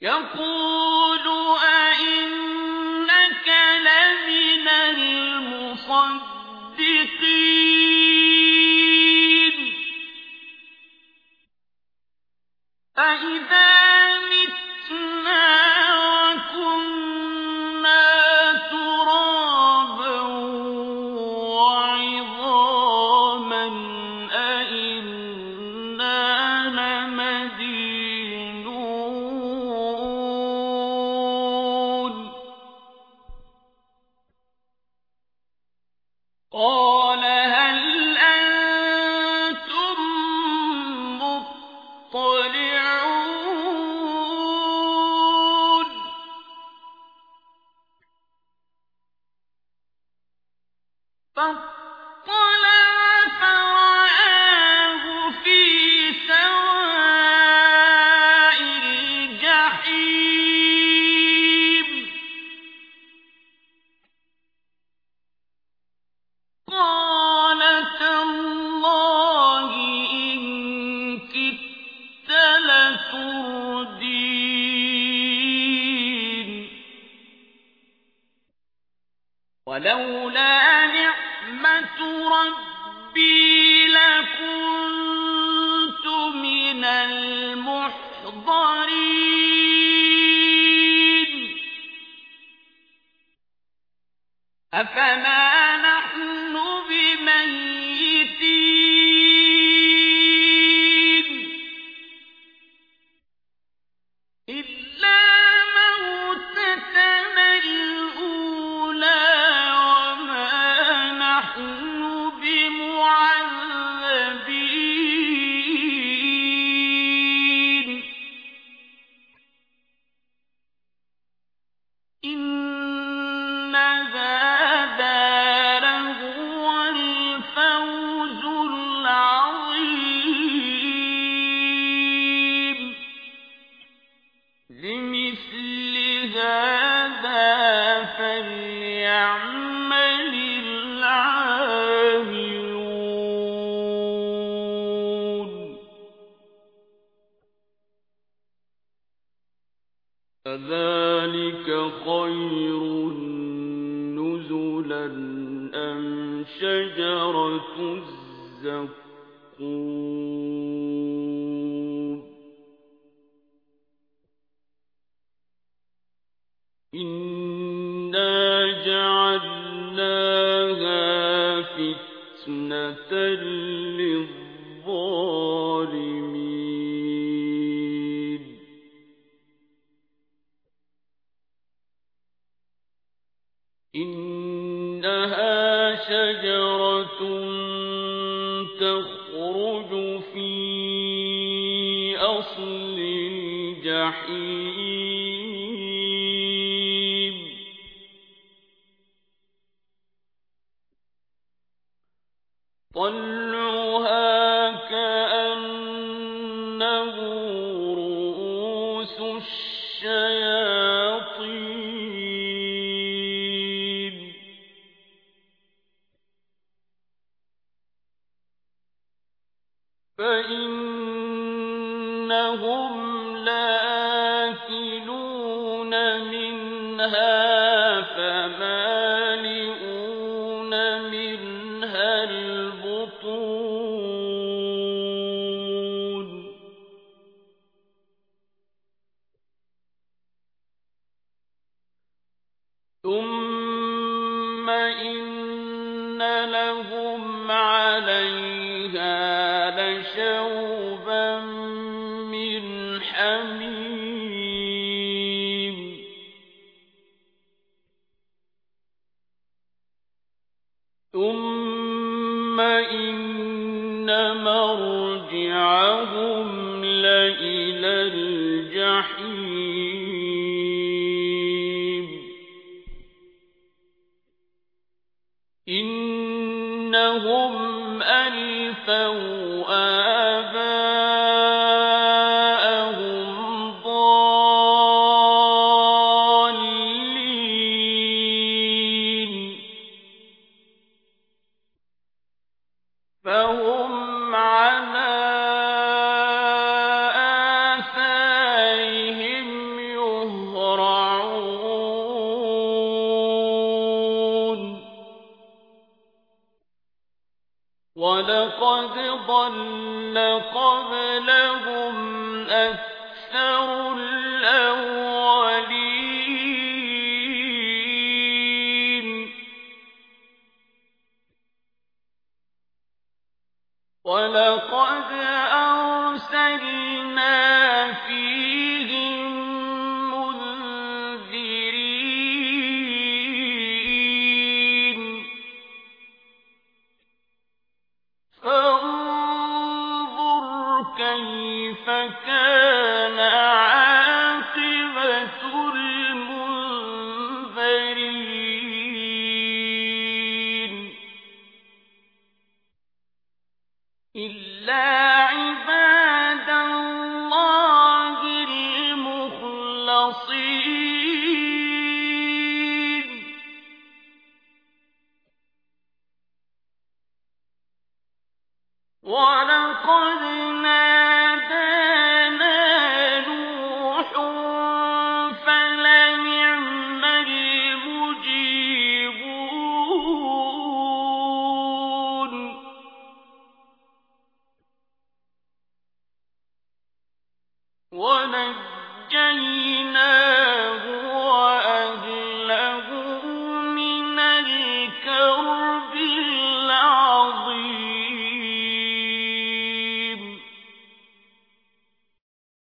يَقُولُ أَإِنَّكَ لَمِنَ الْمُصَدِّقِينَ؟ قَالَ هَلْ أَنتُم مُّطَّلِعُونَ وَلَوْلَا نِعْمَةُ رَبِّي لَكُنتُ مِنَ الْمُحْضَرِينَ. أَفَمَا فَلْيَعْمَلِ أَذَٰلِكَ خَيْرٌ نُّزُلًا أَمْ شَجَرَةُ الزَّقُّومِ فِتْنَةً لِّلظَّالِمِينَ. إِنَّهَا شَجَرَةٌ تَخْرُجُ فِي أَصْلِ الْجَحِيمِ. طَلْعُهَا كَأَنَّهُ رُءُوسُ الشَّيَاطِينِ. فَإِنَّهُمْ لَآكِلُونَ مِنْهَا فَمَالِئُونَ ثُمَّ إِنَّ لَهُمْ عَلَيْهَا لَشَوْبًا مِّنْ حَمِيمٍ ثُمَّ إِنَّ مَرْجِعَهُمْ لَإِلَى الْجَحِيمِ إِنَّهُمْ أَلْفَوْا آبَاءَهُمْ وَلَقَدْ ضَلَّ قَبْلَهُمْ أَكْثَرُ كَيْفَ كَانَ عَاقِبَةُ الْمُنذَرِينَ؟ إِلَّا عِبَادَ اللَّهِ الْمُخْلَصِينَ. وَلَقَدْ